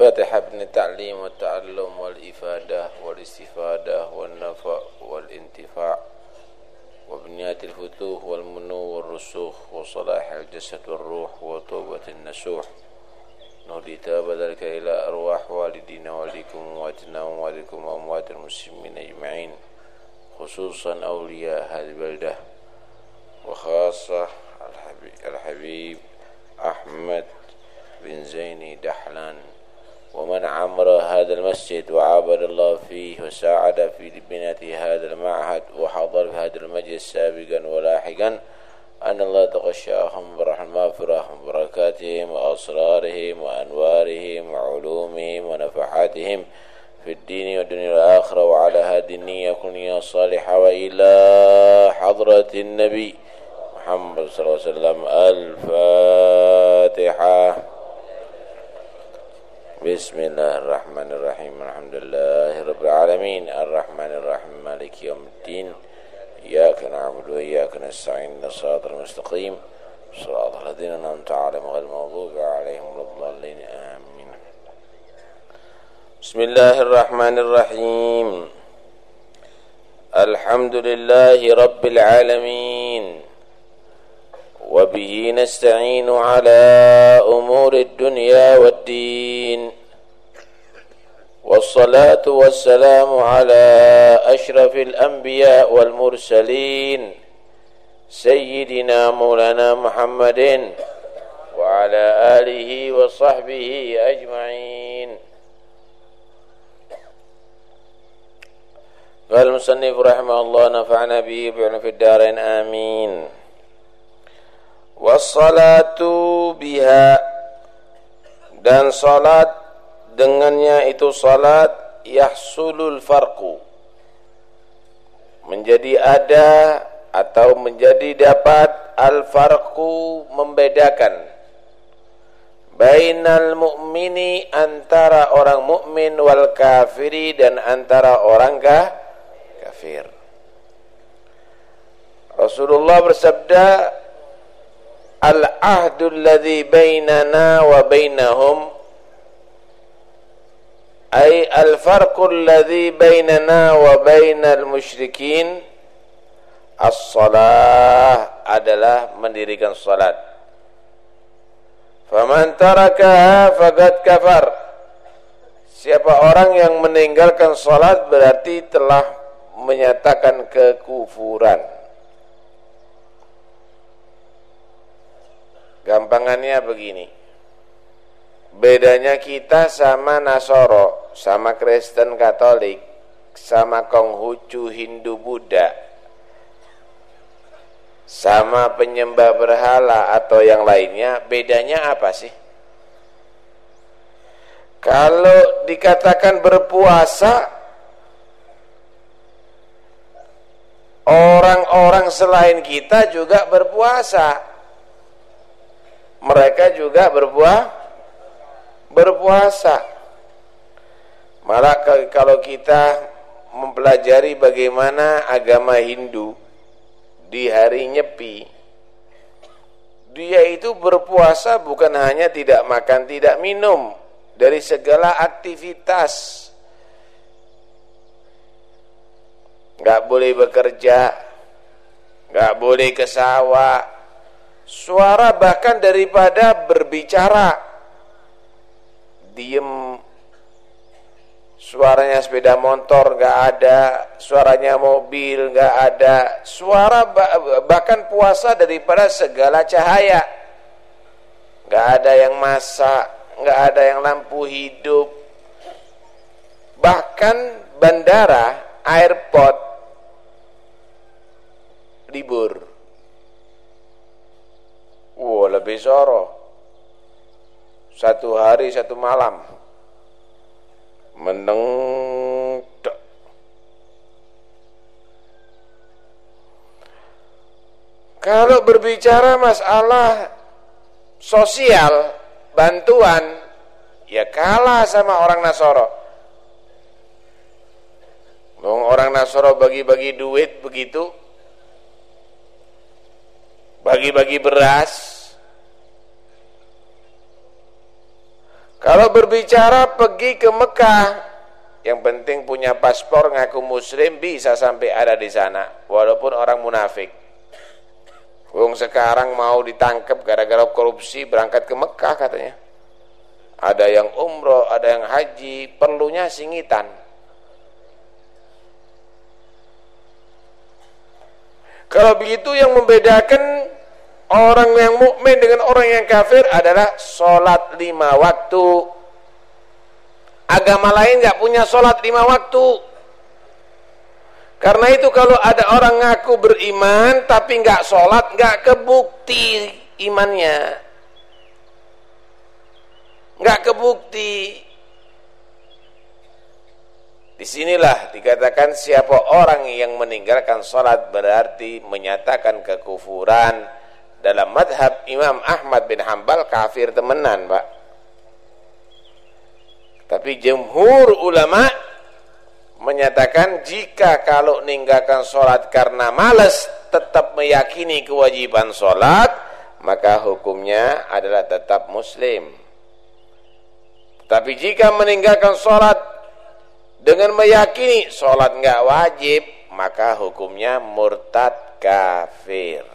الفاتحة ابن التعليم والتعلم والإفادة والاستفادة والنفع والانتفاع وبنيات الفتوح والمنو والرسوخ وصلاح الجسد والروح وطوبة النسوح نهدي تاب ذلك إلى أرواح والدينا والديكم وأمواتنا وأمواتكم وأموات المسلمين أجمعين خصوصا أولياء هذه البلدة وخاصة الحبيب أحمد بن زيني دحلان ومن عمر هذا المسجد وعابد الله فيه وساعد في بناء هذا المعهد وحضر في هذا المجلس سابقا ولاحقا أن الله تغشاهم برحمة المغفرة وبركاتهم وأسرارهم وأنوارهم وعلومهم ونفحاتهم في الدين والدنيا والآخرة وعلى هذه النية كن صالحة وإلى حضرة النبي محمد صلى الله عليه وسلم. الفاتحة. بسم الله الرحمن الرحيم الحمد لله رب العالمين الرحمن الرحيم مالك يوم الدين إياك نعبد وإياك نستعين الصراط المستقيم صراط الذين أنعمت عليهم غير المغضوب عليهم ولا الضالين آمين بسم الله الرحمن الرحيم الحمد لله رب العالمين وبه نستعين على أمور الدنيا والدين والصلاة والسلام على أشرف الأنبياء والمرسلين سيدنا مولانا محمد وعلى آله وصحبه أجمعين. قال المصنف رحمه الله نفعنا به في الدارين آمين. wassalatu biha dan salat dengannya itu salat yahsulul farqu. Menjadi ada atau menjadi dapat al farqu membedakan. Bainal mu'mini antara orang mukmin wal kafiri dan antara orang kafir. Rasulullah bersabda al-ahdu alladhi bainana wa bainahum al-farqu alladhi bainana wa bainal musyrikin as-salah adalah mendirikan salat. Faman tarakaha faqad kafar. Siapa orang yang meninggalkan salat berarti telah menyatakan kekufuran. Gampangannya begini. Bedanya kita sama Nasoro, sama Kristen Katolik, sama Konghucu Hindu Buddha, sama penyembah berhala atau yang lainnya, bedanya apa sih? Kalau dikatakan berpuasa, orang-orang selain kita juga berpuasa mereka juga berbuah berpuasa. Malah kalau kita mempelajari bagaimana agama Hindu di hari Nyepi dia itu berpuasa bukan hanya tidak makan tidak minum dari segala aktivitas. Nggak boleh bekerja nggak boleh ke sawah. Suara bahkan daripada berbicara diem. Suaranya sepeda motor nggak ada suaranya mobil nggak ada. Suara bahkan puasa daripada segala cahaya. Nggak ada yang masak nggak ada yang lampu hidup. Bahkan bandara airport libur. Wah, lebih soro. Satu hari, satu malam. Meneng Kalau berbicara masalah sosial, bantuan, ya kalah sama orang Nasoro. Orang Nasoro bagi-bagi duit begitu, bagi-bagi beras Kalau berbicara pergi ke Mekah, yang penting punya paspor ngaku muslim bisa sampai ada di sana, walaupun orang munafik. Wong sekarang mau ditangkap gara-gara korupsi berangkat ke Mekah katanya. Ada yang umroh, ada yang haji, perlunya singitan. Kalau begitu yang membedakan orang yang mukmin dengan orang yang kafir adalah sholat lima waktu. Agama lain nggak punya sholat lima waktu. Karena itu kalau ada orang ngaku beriman tapi nggak sholat nggak kebukti imannya, nggak kebukti. Di sinilah dikatakan siapa orang yang meninggalkan sholat berarti menyatakan kekufuran dalam madhab Imam Ahmad bin Hambal kafir temenan pak. Tapi jumhur ulama menyatakan jika kalau meninggalkan sholat karena malas tetap meyakini kewajiban sholat maka hukumnya adalah tetap muslim. Tapi jika meninggalkan sholat dengan meyakini sholat nggak wajib maka hukumnya murtad kafir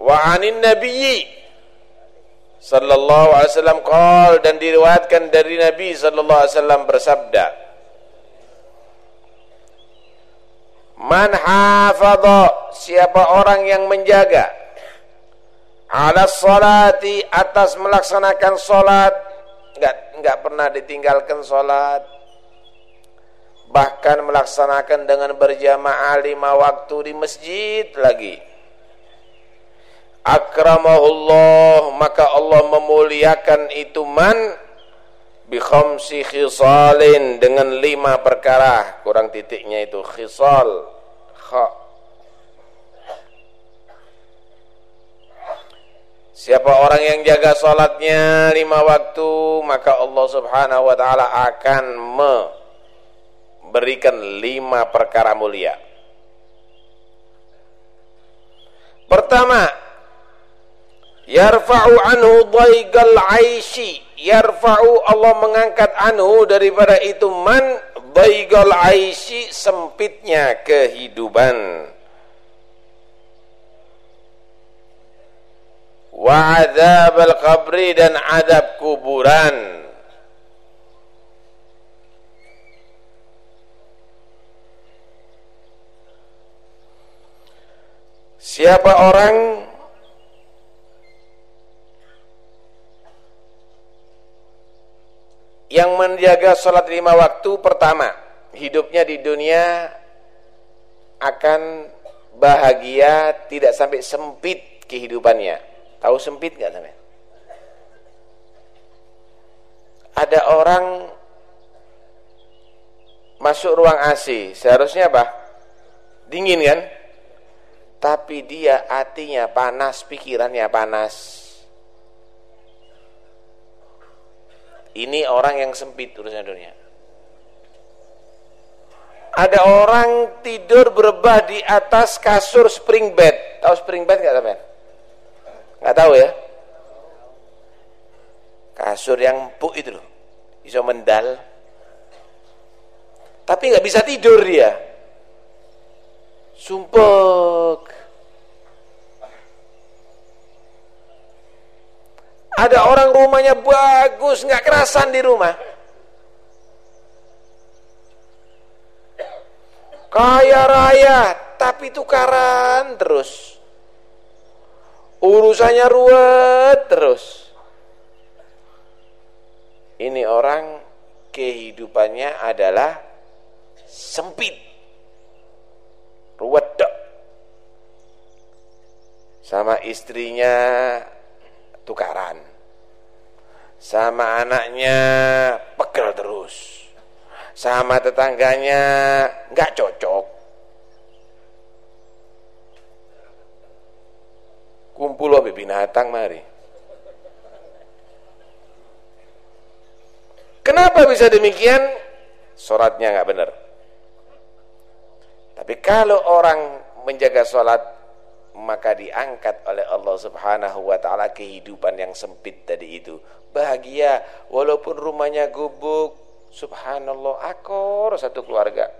wa anin nabiyyi sallallahu alaihi wasallam qol dan diriwayatkan dari Nabi sallallahu alaihi wasallam bersabda Man hafadha siapa orang yang menjaga ala salati atas melaksanakan salat enggak enggak pernah ditinggalkan salat bahkan melaksanakan dengan berjamaah lima waktu di masjid lagi akramahullah maka Allah memuliakan itu man? Bi khamsi khisalin dengan lima perkara. Kurang titiknya itu khisal kha. Siapa orang yang jaga salatnya lima waktu maka Allah Subhanahu wa taala akan memberikan lima perkara mulia. Pertama, yarfa'u anhu dhaigal aishi. Yarfa'u Allah mengangkat anhu daripada itu man dhaigal aishi sempitnya kehidupan. Wa adzabal qabri dan adab kuburan. Siapa orang yang menjaga sholat lima waktu pertama hidupnya di dunia akan bahagia tidak sampai sempit kehidupannya. Tahu sempit nggak sampai? Ada orang masuk ruang AC seharusnya apa? Dingin kan? Tapi dia hatinya panas pikirannya panas Ini orang yang sempit urusan dunia. Ada orang tidur berebah di atas kasur spring bed. Tahu spring bed nggak teman? Nggak tahu ya? Kasur yang empuk itu loh, bisa mendal. Tapi nggak bisa tidur dia. Sumpek. Ada orang rumahnya bagus, nggak kerasan di rumah. Kaya raya, tapi tukaran terus. Urusannya ruwet terus. Ini orang kehidupannya adalah sempit. Ruwet. Sama istrinya tukaran. Sama anaknya pegel terus. Sama tetangganya nggak cocok. Kumpul lebih binatang mari. Kenapa bisa demikian? Sholatnya nggak benar. Tapi kalau orang menjaga sholat maka diangkat oleh Allah Subhanahu wa taala kehidupan yang sempit tadi itu. Bahagia walaupun rumahnya gubuk, subhanallah akor satu keluarga.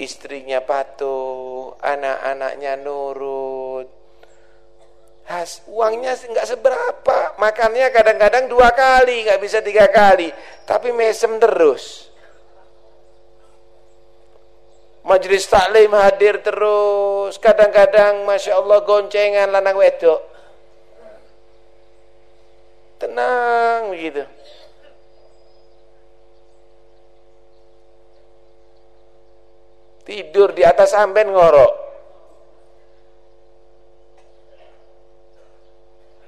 Istrinya patuh, anak-anaknya nurut. Has, uangnya nggak seberapa, makannya kadang-kadang dua kali, nggak bisa tiga kali, tapi mesem terus. Majelis taklim hadir terus. Kadang-kadang Masya Allah goncengan lanang wedok. Tenang begitu. Tidur di atas amben ngorok.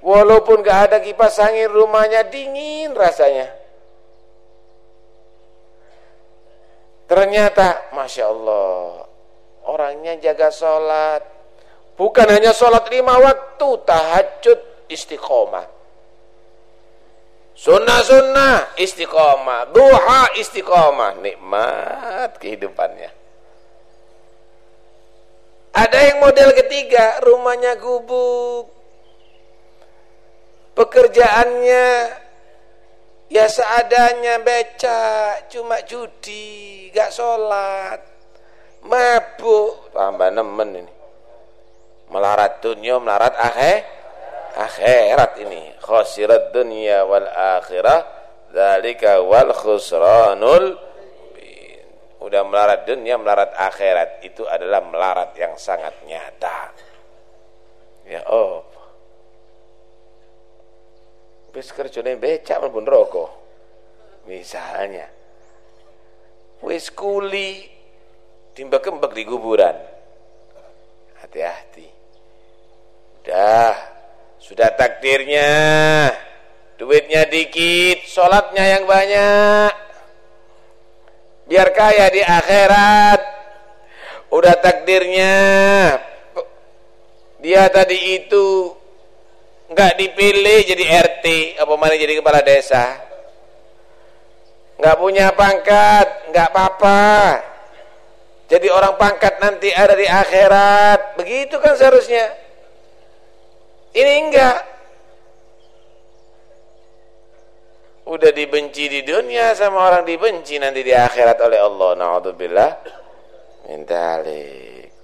Walaupun gak ada kipas angin rumahnya dingin rasanya. Ternyata Masya Allah Orangnya jaga sholat. Bukan hanya sholat lima waktu Tahajud istiqomah. Sunnah-sunnah istiqomah. Duha istiqomah. Nikmat kehidupannya. Ada yang model ketiga Rumahnya gubuk. Pekerjaannya Ya seadanya beca, cuma judi, gak sholat, mabuk, tambah nemen ini. Melarat dunia, melarat akhir, akhirat ini. Khosirat dunia wal akhirah, dalika wal khusranul Udah melarat dunia, melarat akhirat. Itu adalah melarat yang sangat nyata. Ya oh. Wis kerjane becak mlebu rokok, Misalnya. Wis kuli timbak-kembak di kuburan. Hati-hati. Dah, sudah takdirnya. Duitnya dikit, sholatnya yang banyak. Biar kaya di akhirat. Udah takdirnya. Dia tadi itu nggak dipilih jadi RT apa mana jadi kepala desa. Nggak punya pangkat nggak apa-apa. Jadi orang pangkat nanti ada di akhirat. Begitu kan seharusnya. Ini enggak. Udah dibenci di dunia sama orang dibenci nanti di akhirat oleh Allah. Naudzubillah. Minta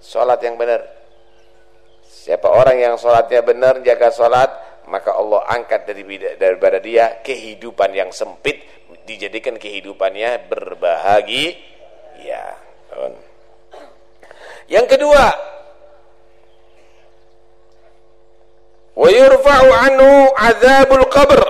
salat yang benar Siapa orang yang sholatnya benar, jaga sholat, maka Allah angkat dari daripada dia kehidupan yang sempit, dijadikan kehidupannya berbahagia. Ya. Yang kedua, wa yurfa'u anhu azabul qabr.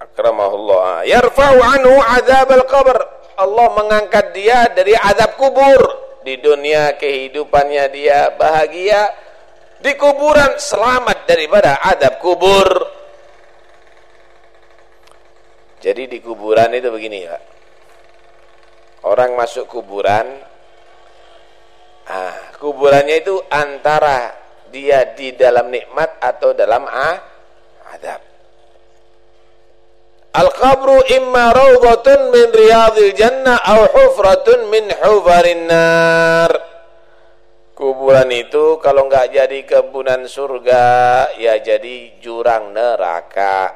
Akramahullah. Yarfa'u anhu azabul qabr. Allah mengangkat dia dari azab kubur di dunia kehidupannya dia bahagia di kuburan selamat daripada adab kubur. Jadi di kuburan itu begini ya orang masuk kuburan ah, kuburannya itu antara dia di dalam nikmat atau dalam ah, adab Al-qabru imma rawdatun min riyadil jannah au hufratun min hufarin nar. Kuburan itu kalau enggak jadi kebunan surga, ya jadi jurang neraka.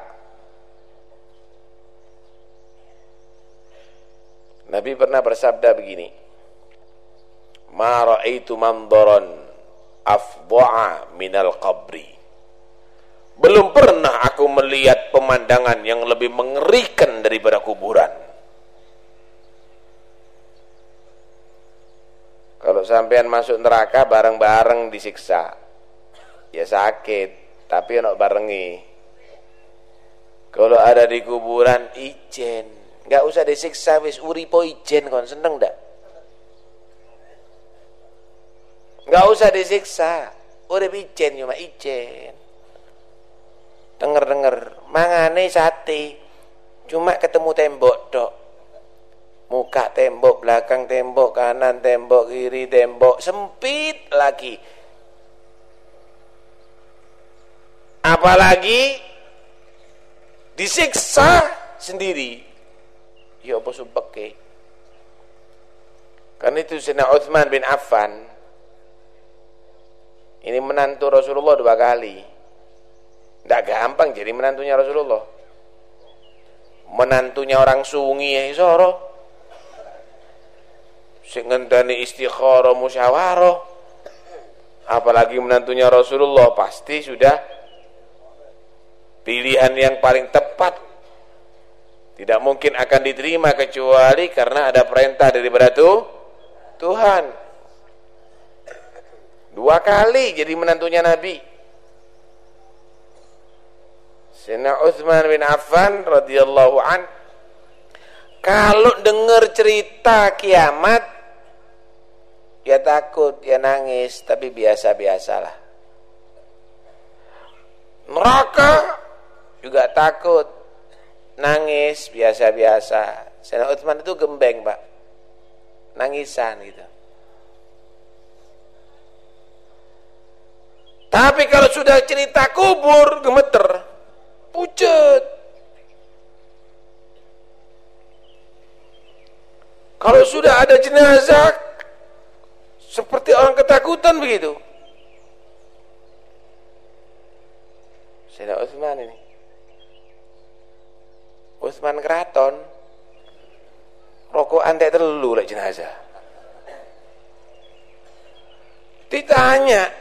Nabi pernah bersabda begini. Ma ra'aitu mandaran afdha'a minal qabri. Belum pernah aku melihat pemandangan yang lebih mengerikan daripada kuburan. Kalau sampean masuk neraka bareng-bareng disiksa. Ya sakit, tapi enak barengi. Kalau ada di kuburan ijen, enggak usah disiksa wis uripo ijen kon seneng ndak? Enggak usah disiksa. Urip ijen cuma ijen denger-denger. Mangane sate. Cuma ketemu tembok dok muka tembok belakang tembok kanan tembok kiri tembok. Sempit lagi. Apalagi disiksa sendiri. Ya apa subeke kan itu Sina Uthman bin Affan. Ini menantu Rasulullah dua kali. Tidak gampang jadi menantunya Rasulullah. Menantunya orang sungi ya isoro. Sing ngenteni istikharah. Apalagi menantunya Rasulullah pasti sudah pilihan yang paling tepat. Tidak mungkin akan diterima kecuali karena ada perintah daripada tuh Tuhan. Dua kali jadi menantunya Nabi. Sayyidina Uthman bin Affan radhiyallahu an kalau dengar cerita kiamat ya takut, ya nangis, tapi biasa-biasalah. Neraka juga takut, nangis biasa-biasa. Sayyidina Uthman itu gembeng, Pak. Nangisan gitu. Tapi kalau sudah cerita kubur, gemeter, pucet. Kalau sudah ada jenazah, seperti orang ketakutan begitu. Saya Utsman ini. Utsman keraton. Rokok antek terlalu lah jenazah. Ditanya,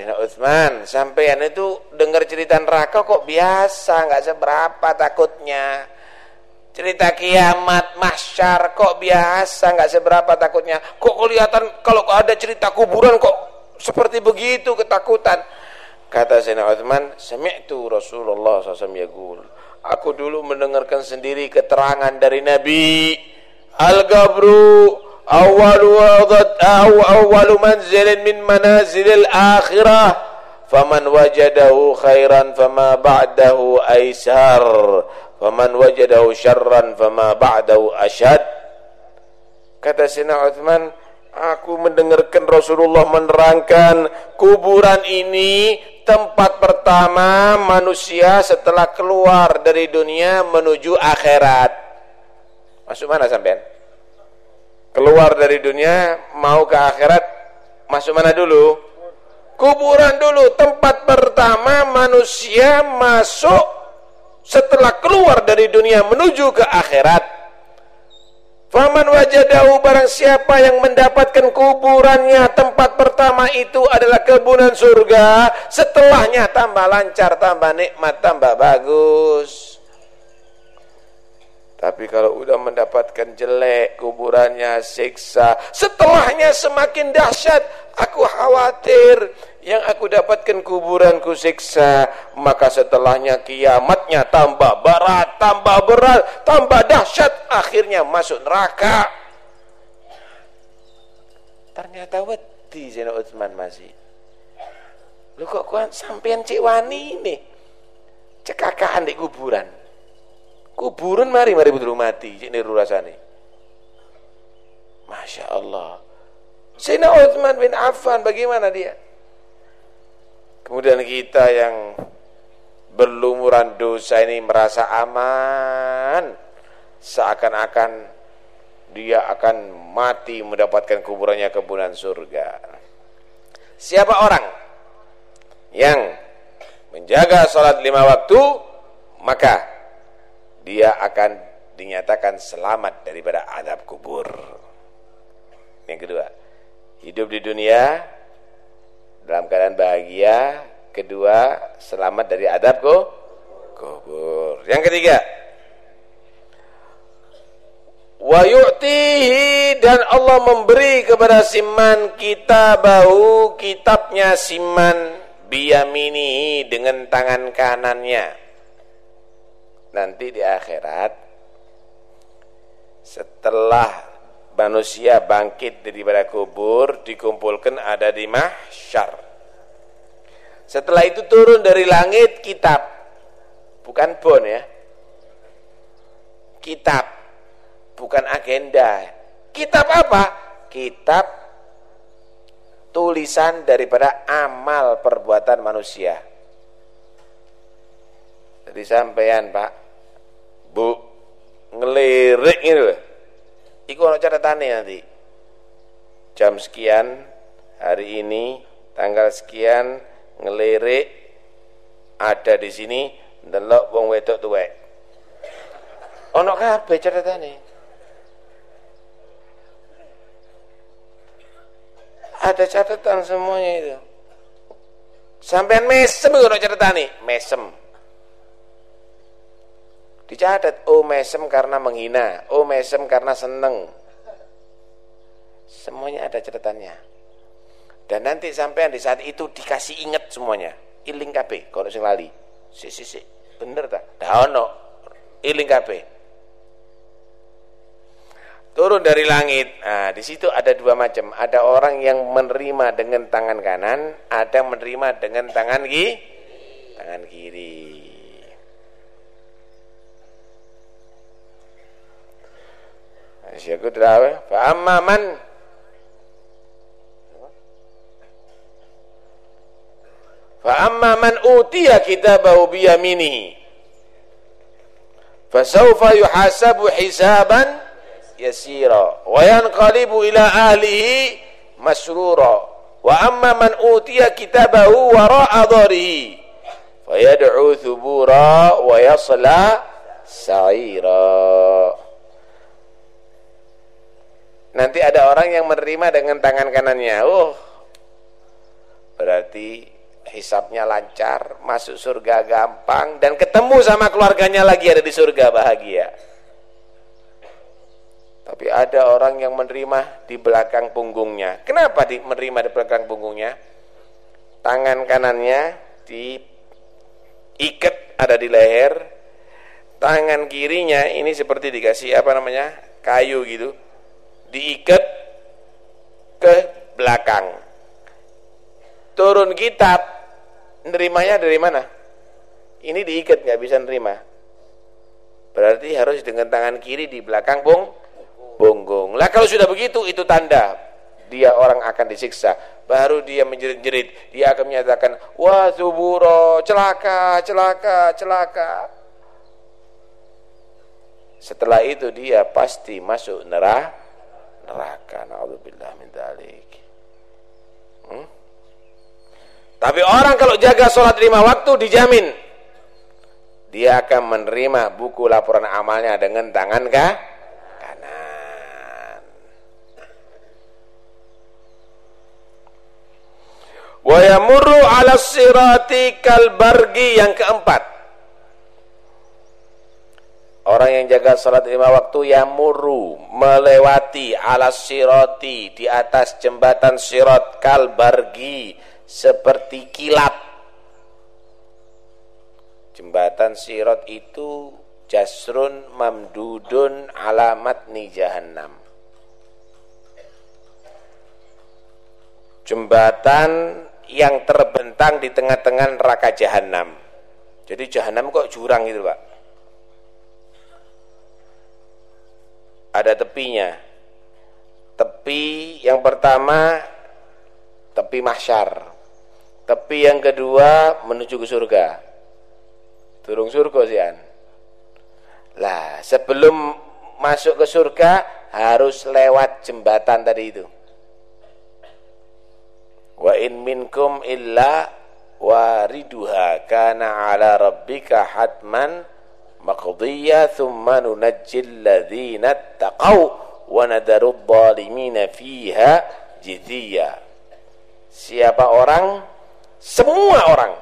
Sayyidina Uthman sampean itu dengar cerita neraka kok biasa nggak seberapa takutnya. Cerita kiamat mahsyar kok biasa nggak seberapa takutnya. Kok kelihatan kalau ada cerita kuburan kok seperti begitu ketakutan. Kata Sayyidina Uthman sami'tu Rasulullah SAW yaqul. Aku dulu mendengarkan sendiri keterangan dari Nabi. Al-gabru awwalu awwalu manzilin min manazilil akhirah faman wajadahu khairan fama ba'dahu aisar faman wajadahu syarran fama ba'dahu asyad kata Sina Uthman aku mendengarkan Rasulullah menerangkan kuburan ini tempat pertama manusia setelah keluar dari dunia menuju akhirat. Masuk mana sampean keluar dari dunia mau ke akhirat masuk mana dulu? Kuburan dulu tempat pertama manusia masuk setelah keluar dari dunia menuju ke akhirat. Faman wajadahu barang siapa yang mendapatkan kuburannya tempat pertama itu adalah kebunan surga. Setelahnya tambah lancar tambah nikmat tambah bagus tapi kalau udah mendapatkan jelek, kuburannya siksa, setelahnya semakin dahsyat, aku khawatir yang aku dapatkan kuburanku siksa, maka setelahnya kiamatnya tambah berat, tambah berat, tambah dahsyat, akhirnya masuk neraka. Ternyata wedi Zainal Utsman masih. Lu kok kuan sampean cek wani nih. Cekakahan di kuburan kuburan mari mari betul mati cik niru rasane. Masya Allah. Sayyidina Uthman bin Affan bagaimana dia? Kemudian kita yang berlumuran dosa ini merasa aman. Seakan-akan dia akan mati mendapatkan kuburannya kebunan surga. Siapa orang yang menjaga sholat lima waktu maka dia akan dinyatakan selamat daripada adab kubur. Yang kedua, hidup di dunia dalam keadaan bahagia, kedua selamat dari adab kubur. Yang ketiga, wa yu'tihi dan Allah memberi kepada siman kita bau kitabnya siman biyamini dengan tangan kanannya nanti di akhirat setelah manusia bangkit daripada kubur dikumpulkan ada di mahsyar. Setelah itu turun dari langit kitab. Bukan bon ya. Kitab. Bukan agenda. Kitab apa? kitab tulisan daripada amal perbuatan manusia. Jadi sampean pak Bu ngelirik ini loh. Iku ana catatane nanti. Jam sekian hari ini tanggal sekian ngelirik ada di sini ndelok wong wedok tuwek. Ono kabeh catatane. Ada catatan semuanya itu. Sampean mesem ono catatane. Mesem dicatat oh mesem karena menghina oh mesem karena seneng semuanya ada catatannya dan nanti sampean di saat itu dikasih ingat semuanya iling kabeh kalau sing lali si si si bener tak dah ono iling kabeh turun dari langit. Nah, di situ ada dua macam. Ada orang yang menerima dengan tangan kanan, ada menerima dengan tangan kiri. Tangan kiri. شيء تراوي فأما من فأما من أوتي كتابه بيمينه فسوف يحاسب حسابا يسيرا وينقلب إلى أهله مسرورا وأما من أوتي كتابه وراء ظهره فيدعو ثبورا ويصلى سعيرا nanti ada orang yang menerima dengan tangan kanannya oh berarti hisapnya lancar masuk surga gampang dan ketemu sama keluarganya lagi ada di surga bahagia tapi ada orang yang menerima di belakang punggungnya. Kenapa di, menerima di belakang punggungnya? Tangan kanannya diikat ada di leher. Tangan kirinya ini seperti dikasih apa namanya? kayu gitu. Diikat ke belakang. Turun kitab nerimanya dari mana? Ini diikat nggak bisa nerima. Berarti harus dengan tangan kiri di belakang pung punggung. Lah kalau sudah begitu itu tanda dia orang akan disiksa. Baru dia menjerit-jerit, dia akan menyatakan, "Wah, suburo, celaka, celaka, celaka." Setelah itu dia pasti masuk neraka. Neraka. Nauzubillah min dzalik. Hmm? Tapi orang kalau jaga sholat lima waktu dijamin dia akan menerima buku laporan amalnya dengan tangan kah? wa yamurru 'ala sirati kalbargi yang keempat orang yang jaga salat lima waktu yamurru melewati 'ala sirati di atas jembatan sirat kalbargi seperti kilat jembatan sirat itu jasrun mamdudun alamat ni jahannam jembatan yang terbentang di tengah-tengah neraka jahanam. Jadi jahanam kok jurang gitu, Pak. Ada tepinya. Tepi yang pertama tepi mahsyar. Tepi yang kedua menuju ke surga. Turung surga sian. Lah, sebelum masuk ke surga harus lewat jembatan tadi itu wa in minkum illa wariduha kana ala rabbika hatman thumma nunajjil ladzina taqaw wa nadaru dhalimina fiha jithiya siapa orang semua orang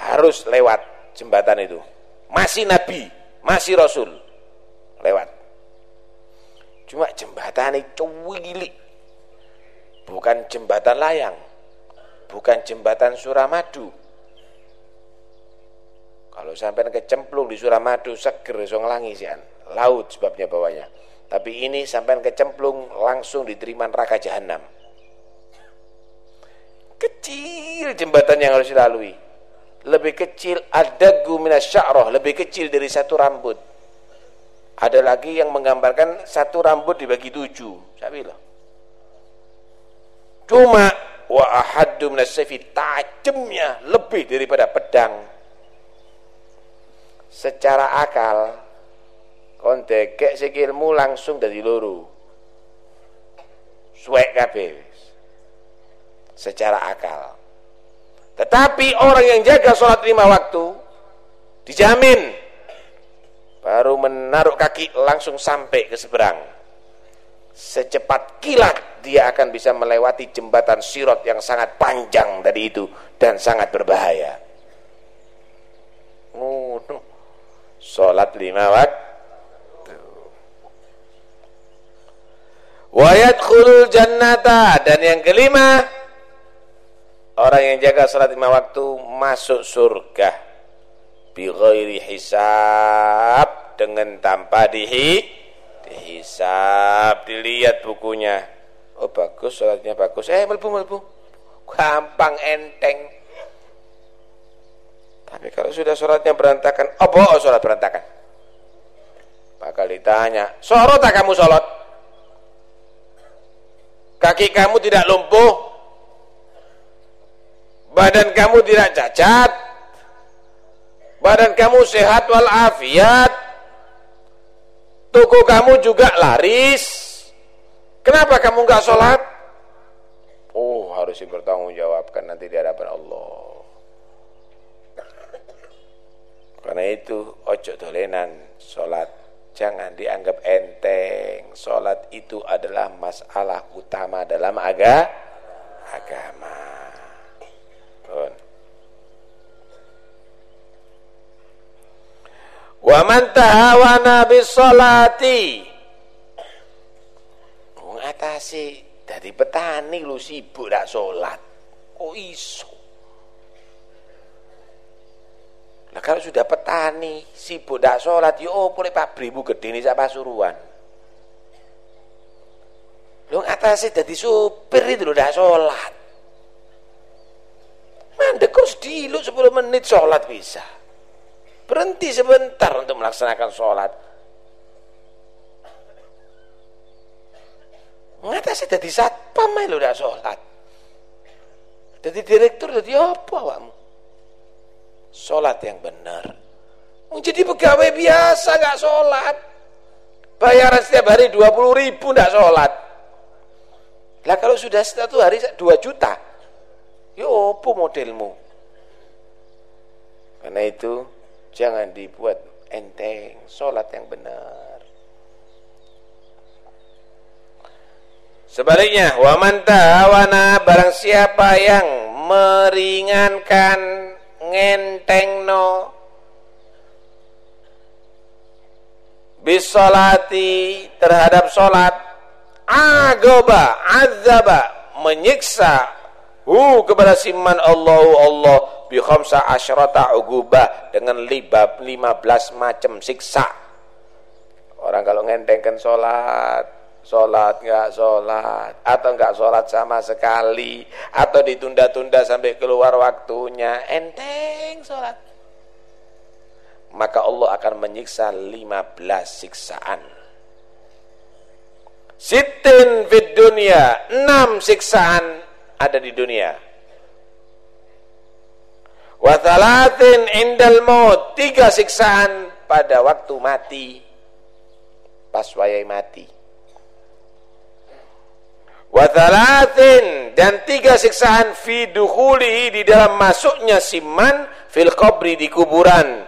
harus lewat jembatan itu. Masih nabi masih rasul lewat. Cuma jembatan itu cilik bukan jembatan layang bukan jembatan Suramadu. Kalau sampai kecemplung di Suramadu seger nglangi sian. Laut sebabnya bawahnya. Tapi ini sampai kecemplung langsung diterima neraka jahanam. Kecil jembatan yang harus dilalui. Lebih kecil ada minas sya'roh, lebih kecil dari satu rambut. Ada lagi yang menggambarkan satu rambut dibagi tujuh. Saya bilang. Cuma wa ahaddu minas sayfi tajamnya lebih daripada pedang secara akal kon dekek sikilmu langsung dari loro suwek kabeh secara akal. Tetapi orang yang jaga sholat lima waktu dijamin baru menaruh kaki langsung sampai ke seberang. Secepat kilat dia akan bisa melewati jembatan sirot yang sangat panjang dari itu dan sangat berbahaya. Oh, no. Sholat lima waktu Wayat khulul jannata. Dan yang kelima orang yang jaga salat lima waktu masuk surga. Bi ghairi hisab. Dengan tanpa dihi dihisab. Dilihat bukunya. Oh bagus salatnya bagus. Eh melbu melbu. Gampang enteng tapi kalau sudah sholatnya berantakan apa oh, sholat berantakan bakal ditanya sorot tak kamu sholat kaki kamu tidak lumpuh, badan kamu tidak cacat, badan kamu sehat walafiat, toko kamu juga laris. Kenapa kamu nggak sholat? Oh, harus dipertanggungjawabkan nanti di hadapan Allah. Karena itu ojo dolenan sholat jangan dianggap enteng. Salat itu adalah masalah utama dalam aga, agama. Wa man tahawana bis salati. Ngatasi dari petani lu sibuk dak salat. Kok iso? Nah kalau sudah petani, sibuk tidak sholat, ya oh boleh pabrimu gede ini sak pasuruan. Lu atasnya jadi supir itu udah sholat. Mandek kok sediluk 10 menit sholat bisa. Berhenti sebentar untuk melaksanakan sholat. Ngatasi jadi satpam lu udah sholat. Jadi direktur jadi apa awakmu? Sholat yang benar. Jadi pegawai biasa nggak sholat. Bayaran setiap hari 20 ribu nggak sholat. Lah kalau sudah satu hari 2 juta, ya apa modelmu? Karena itu jangan dibuat enteng, sholat yang benar. Sebaliknya, waman tawana barang siapa yang meringankan ngentengno. Bisolati terhadap solat agoba azaba menyiksa. Hu kepada siman Allah Allah bi khamsa asyrata ugubah dengan libab 15 macam siksa. Orang kalau ngentengkan solat sholat nggak sholat atau nggak sholat sama sekali. Atau ditunda-tunda sampai keluar waktunya. Enteng sholat maka Allah akan menyiksa 15 siksaan. Sitin fid dunia. 6 siksaan ada di dunia. Watalatin indal maut. Tiga siksaan pada waktu mati. Pas wayai mati Watalatin dan tiga siksaan fi dukhuli di dalam masuknya siman fil qabri di kuburan.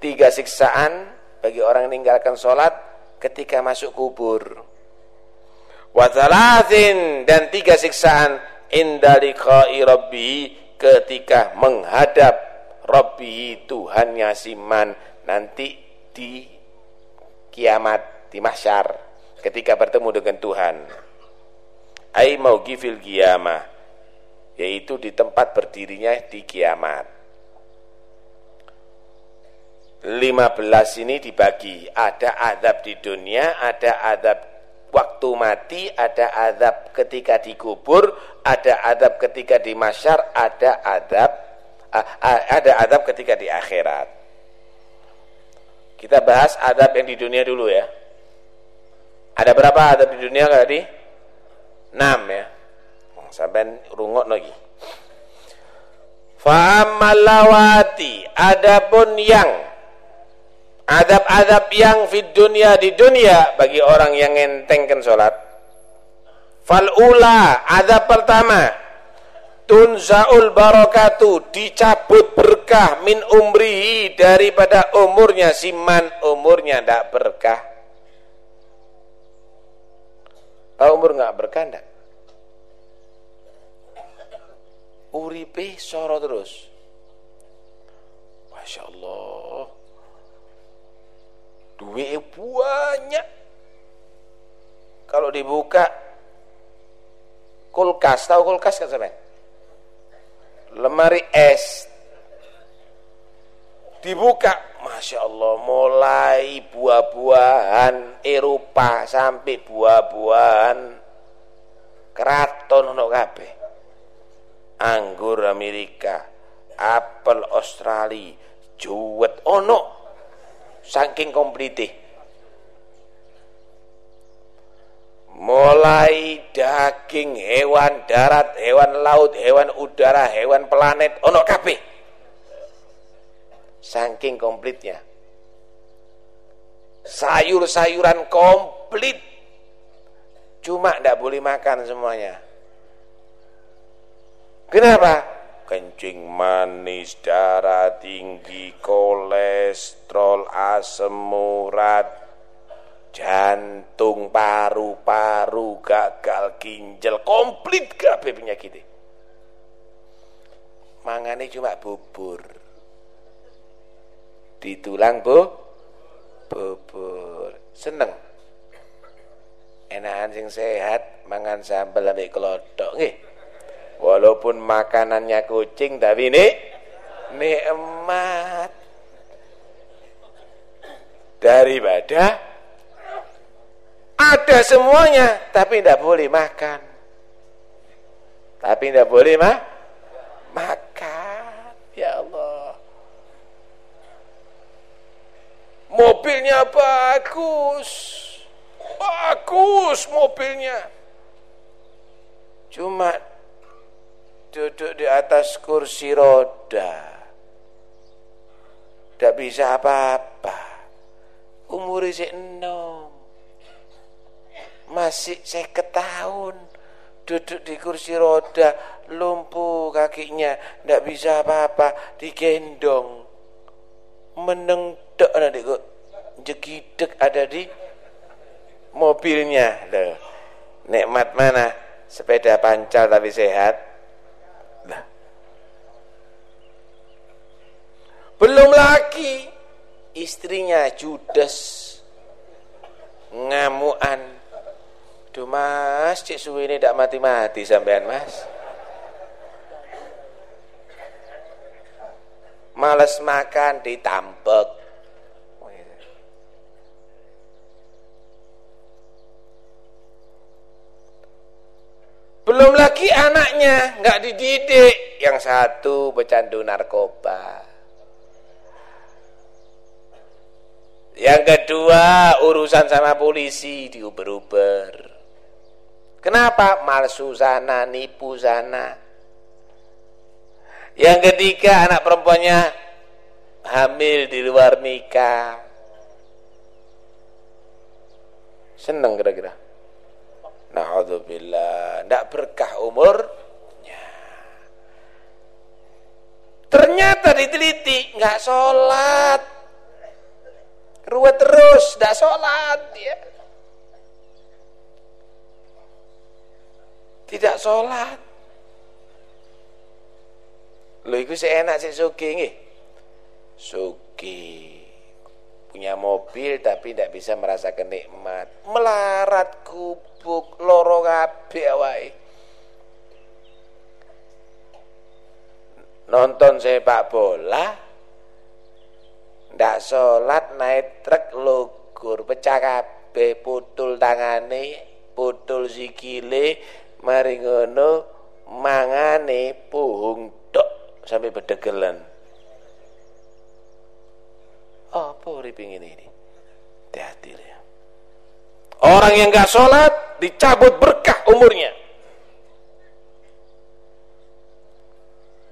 Tiga siksaan bagi orang yang meninggalkan sholat ketika masuk kubur. Watalatin dan tiga siksaan indaliqai rabbi ketika menghadap rabbi Tuhannya siman nanti di kiamat di mahsyar ketika bertemu dengan Tuhan ai mauqifil qiyamah yaitu di tempat berdirinya di kiamat. 15 ini dibagi. Ada adab di dunia ada adab waktu mati ada adab ketika dikubur ada adab ketika di masyar ada adab ada adab ketika di akhirat. Kita bahas adab yang di dunia dulu ya. Ada berapa adab di dunia tadi? 6 ya. Sampai rungok lagi. Fa'amalawati adapun yang adab-adab yang fid dunia di dunia bagi orang yang entengkan salat. Fal ula adab pertama tunzaul barakatu dicabut berkah min umrihi daripada umurnya siman umurnya ndak berkah Tahu umur nggak berkah ndak uripe soro terus. Masya Allah duit banyak. Kalau dibuka kulkas. Tahu kulkas kan sampai lemari es. Dibuka Masya Allah mulai buah-buahan Eropa sampai buah-buahan. Keraton untuk kabeh. Anggur Amerika apel Australia juwet ono. Saking komplitih. Mulai daging hewan darat, hewan laut, hewan udara, hewan planet ono kabeh. Saking komplitnya. Sayur-sayuran komplit. Cuma ndak boleh makan semuanya. Kenapa? Kencing manis, darah tinggi, kolesterol, asam urat, jantung, paru-paru, gagal ginjal, komplit kabeh penyakit. Mangane cuma bubur. Ditulang bu, bubur. Seneng. Enakan sing sehat, mangan sambal ambek kelodok nggih. Walaupun makanannya kucing tapi ini nikmat daripada ada semuanya, tapi tidak boleh makan. Tapi tidak boleh mah makan. Ya Allah. Mobilnya bagus. Bagus mobilnya. Cuma duduk di atas kursi roda. Tidak bisa apa-apa. Umur isi enam masih seket tahun duduk di kursi roda lumpuh kakinya tidak bisa apa-apa digendong menengdek nanti kok. Jegidek ada di mobilnya. Loh nikmat mana? Sepeda pancal tapi sehat. Lah. Belum lagi istrinya judes ngamuan. Duh mas, cik suwi ini tidak mati-mati sampean mas. Males makan ditampek. Belum lagi anaknya nggak dididik. Yang satu pecandu narkoba. Yang kedua urusan sama polisi diuber-uber. Kenapa? Malsu sana, nipu sana. Yang ketiga anak perempuannya hamil di luar nikah. Senang kira-kira. Na'udzubillah. Tidak berkah umurnya. Ternyata diteliti. nggak sholat. Ruwet terus. Tidak sholat. Ya. tidak sholat lo itu enak sih suki nggih suki punya mobil tapi tidak bisa merasakan nikmat melarat kubuk loro kabeh awake. Nonton sepak bola ndak sholat naik truk lugur pecah kabeh putul tangane putul sikile mari ngono mangane puhung tok sampai bedegelan. Apa uripe ini ini? Hati-hati ya orang yang enggak sholat dicabut berkah umurnya.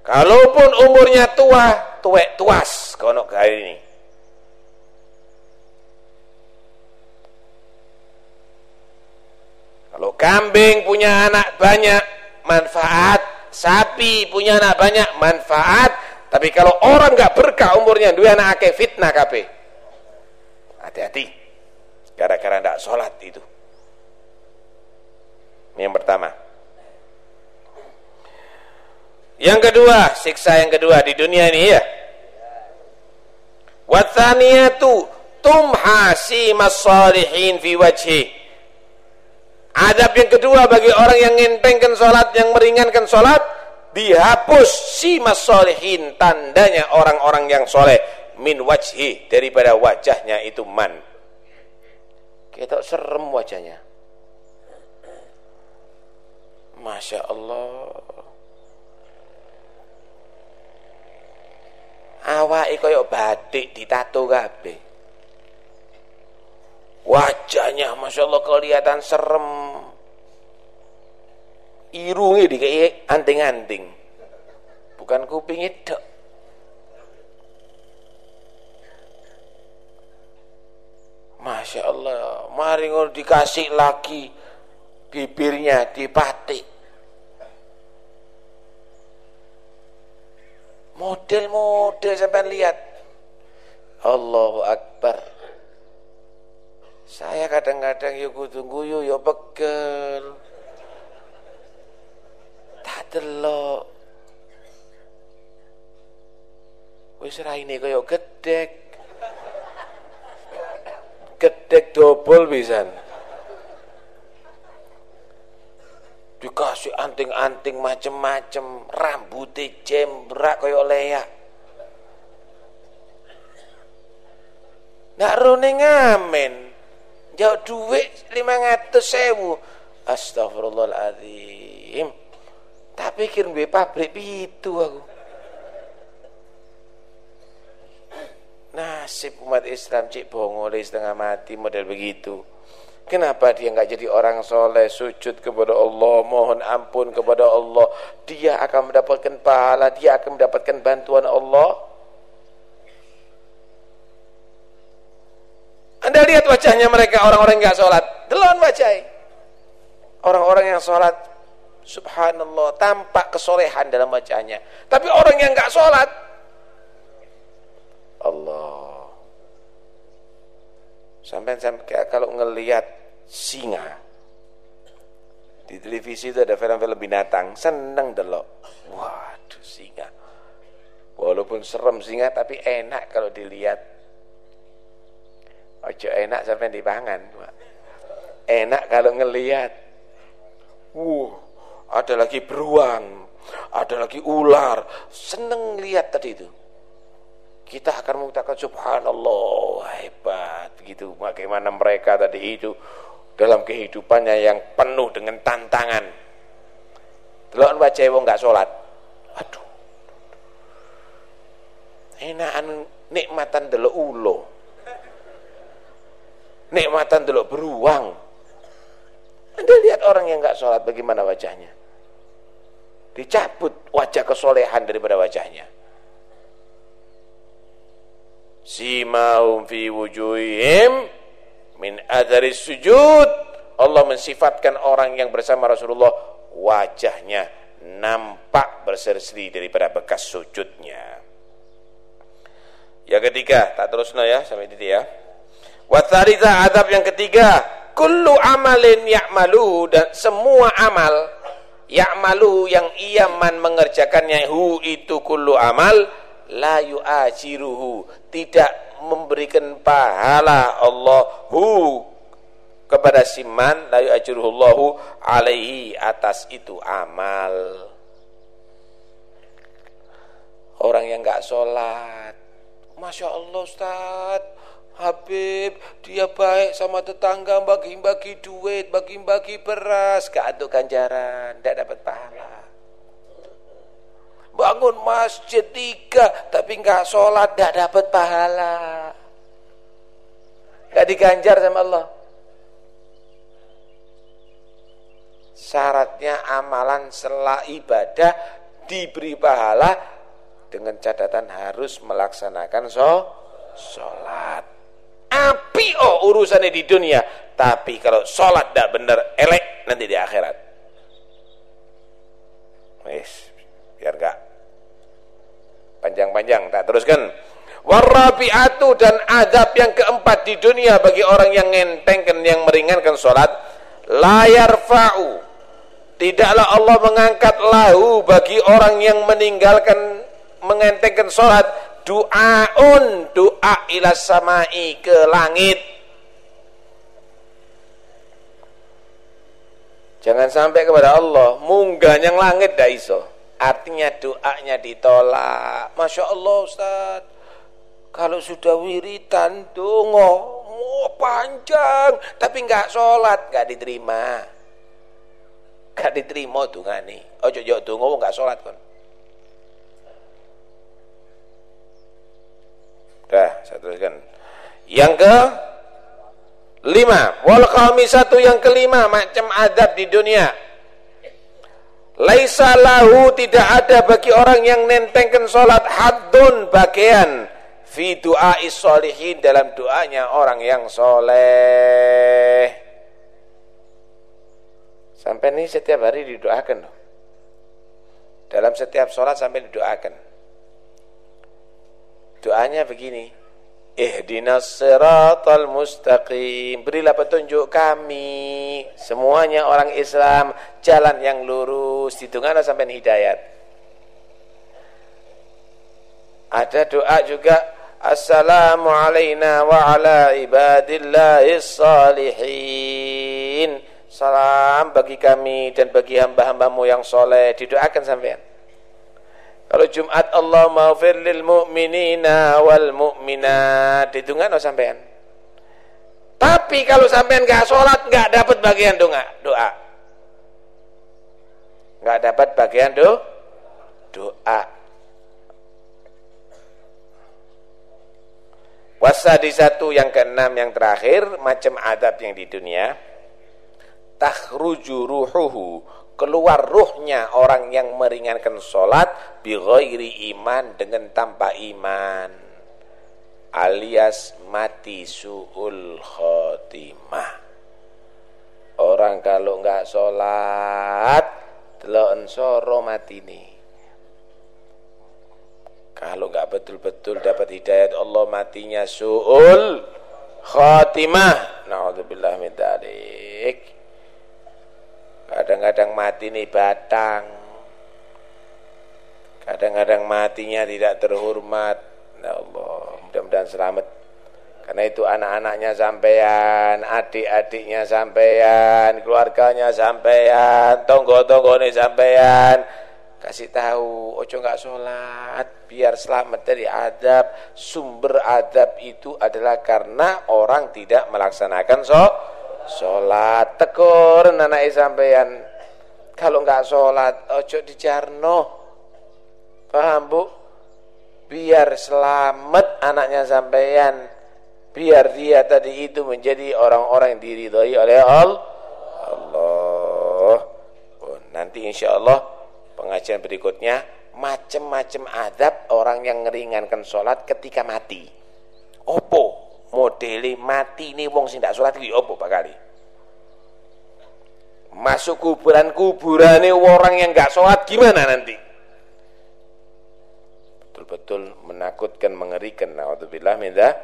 Kalaupun umurnya tua tuwek tuas kono kali ini. Kalau kambing punya anak banyak, manfaat. Sapi punya anak banyak manfaat. Tapi kalau orang nggak berkah umurnya dua anak akeh fitnah kape hati-hati. Gara-gara tidak sholat itu yang pertama. Yang kedua siksa yang kedua di dunia ini ya. Wathaniyatu tumha simas salihin fi wajhi. Adab yang kedua bagi orang yang ngentengkan sholat yang meringankan sholat dihapus simas salihin tandanya orang-orang yang soleh min wajhi daripada wajahnya itu man. Kita serem wajahnya Masya Allah. Awake kaya batik ditato kabeh. Wajahnya Masya Allah kelihatan serem. Irungi dikai anting-anting. Bukan kuping itu Masya Allah mari dikasih lagi bibirnya dipatik model-model sampai lihat. Allahu Akbar. Saya kadang-kadang yuk kudu guyu yuk pegel. Tak delok. Wis raine gedek. Gedek dobol pisan dikasih anting-anting macem-macem rambutnya jembrak kaya leyak nak rone ngamen jauh duit lima ngatus sewu. Astagfirullahaladzim tak pikir gue pabrik itu aku. Nasib umat Islam cik bongole setengah mati model begitu Kenapa dia nggak jadi orang soleh, sujud kepada Allah, mohon ampun kepada Allah. Dia akan mendapatkan pahala, dia akan mendapatkan bantuan Allah. Anda lihat wajahnya mereka orang-orang nggak sholat, delon wajah. Orang-orang yang sholat, subhanallah, tampak kesolehan dalam wajahnya. Tapi orang yang nggak sholat, Allah. Sampai, sampai kalau ngelihat singa di televisi itu ada film-film binatang seneng delok. Waduh singa. Walaupun serem singa tapi enak kalau dilihat. Ojo enak sampai dipangan enak kalau ngelihat wow ada lagi beruang ada lagi ular. Seneng lihat tadi itu kita akan mengatakan subhanallah hebat begitu bagaimana mereka tadi itu dalam kehidupannya yang penuh dengan tantangan. Delok wajah wong gak salat. Aduh. Enakan nikmatan delok ulo. Nikmatan delok beruang. Anda lihat orang yang gak sholat bagaimana wajahnya. Dicabut wajah kesolehan daripada wajahnya. Simahum fi wujuhim min adharis sujud. Allah mensifatkan orang yang bersama Rasulullah wajahnya nampak berseri-seri daripada bekas sujudnya. Yang ketiga tak terus no ya sampai titik ya. Wathalitha adab yang ketiga kullu amalin ya'malu dan semua amal ya'malu yang ia man mengerjakannya hu itu kullu amal la yu'ajiruhu. Tidak memberikan pahala Allahu kepada siman la yu'ajruhullahu alaihi atas itu amal. Orang yang enggak sholat. Masya Allah Ustaz. Habib dia baik sama tetangga bagi-bagi duit bagi-bagi beras. Gak ada tidak dapat pahala bangun masjid tiga tapi nggak sholat nggak dapat pahala. Nggak diganjar sama Allah. Syaratnya amalan setelah ibadah diberi pahala dengan catatan harus melaksanakan so, sholat. Api oh urusannya di dunia. Tapi kalau sholat tidak benar elek nanti di akhirat. Wis, biar enggak panjang-panjang tak teruskan. Warabi'atu dan adab yang keempat di dunia bagi orang yang ngentengkan yang meringankan salat layar fa'u tidaklah Allah mengangkat lahu bagi orang yang meninggalkan mengentengkan salat du'aun doa ila samai ke langit Jangan sampai kepada Allah munggah yang langit dah iso. Artinya doanya ditolak. Masya Allah Ustaz. Kalau sudah wiritan dongo, mau panjang, tapi nggak sholat, nggak diterima. Nggak diterima tuh nih. Oh jauh dongo nggak sholat kan. Dah, saya teruskan. Yang ke Lima, wal satu yang kelima macam adab di dunia. Laisa lahu tidak ada bagi orang yang nentengkan solat haddun bagian fi doa solihin dalam doanya orang yang soleh. Sampai ini setiap hari didoakan Dalam setiap sholat sampai didoakan. Doanya begini. Ihdinas siratal mustaqim. Berilah petunjuk kami Semuanya orang Islam Jalan yang lurus. Hitungan sampai hidayat. Ada doa juga Assalamu alayna wa ala ibadillahis salihin. Salam bagi kami dan bagi hamba-hambamu yang soleh. Didoakan sampai kalau Jumat Allah maghfir lil mu'minina wal mu'minat Ditungan oh sampean. Tapi kalau sampean enggak sholat enggak dapat bagian doa. Doa. Enggak dapat bagian do doa. Wasa di satu yang keenam yang terakhir macam adab yang di dunia takhruju ruhuhu keluar ruhnya orang yang meringankan sholat bighairi iman dengan tanpa iman. Alias mati su'ul khotimah orang kalau enggak sholat telon soro mati nih kalau enggak betul-betul dapat hidayat Allah matinya su'ul khotimah na'udzubillah min dalik Kadang-kadang mati nih batang. Kadang-kadang matinya tidak terhormat. Ya Allah, mudah-mudahan selamat. Karena itu anak-anaknya sampean, adik-adiknya sampean, keluarganya sampean, tonggo-tonggone sampean. Kasih tahu, ojo enggak sholat, biar selamat dari adab. Sumber adab itu adalah karena orang tidak melaksanakan sholat Sholat tegur anak sampean. Kalau enggak sholat, ojo dijarno. Paham bu? Biar selamat anaknya sampean. Biar dia tadi itu menjadi orang-orang yang diridhoi oleh Allah. Oh, nanti insya Allah pengajian berikutnya macam-macam adab orang yang meringankan sholat ketika mati. Opo? modeli mati ini wong sing ndak salat iki opo Pak kali masuk kuburan kuburane orang yang nggak sholat gimana nanti? Betul-betul menakutkan mengerikan. Naudzubillah minta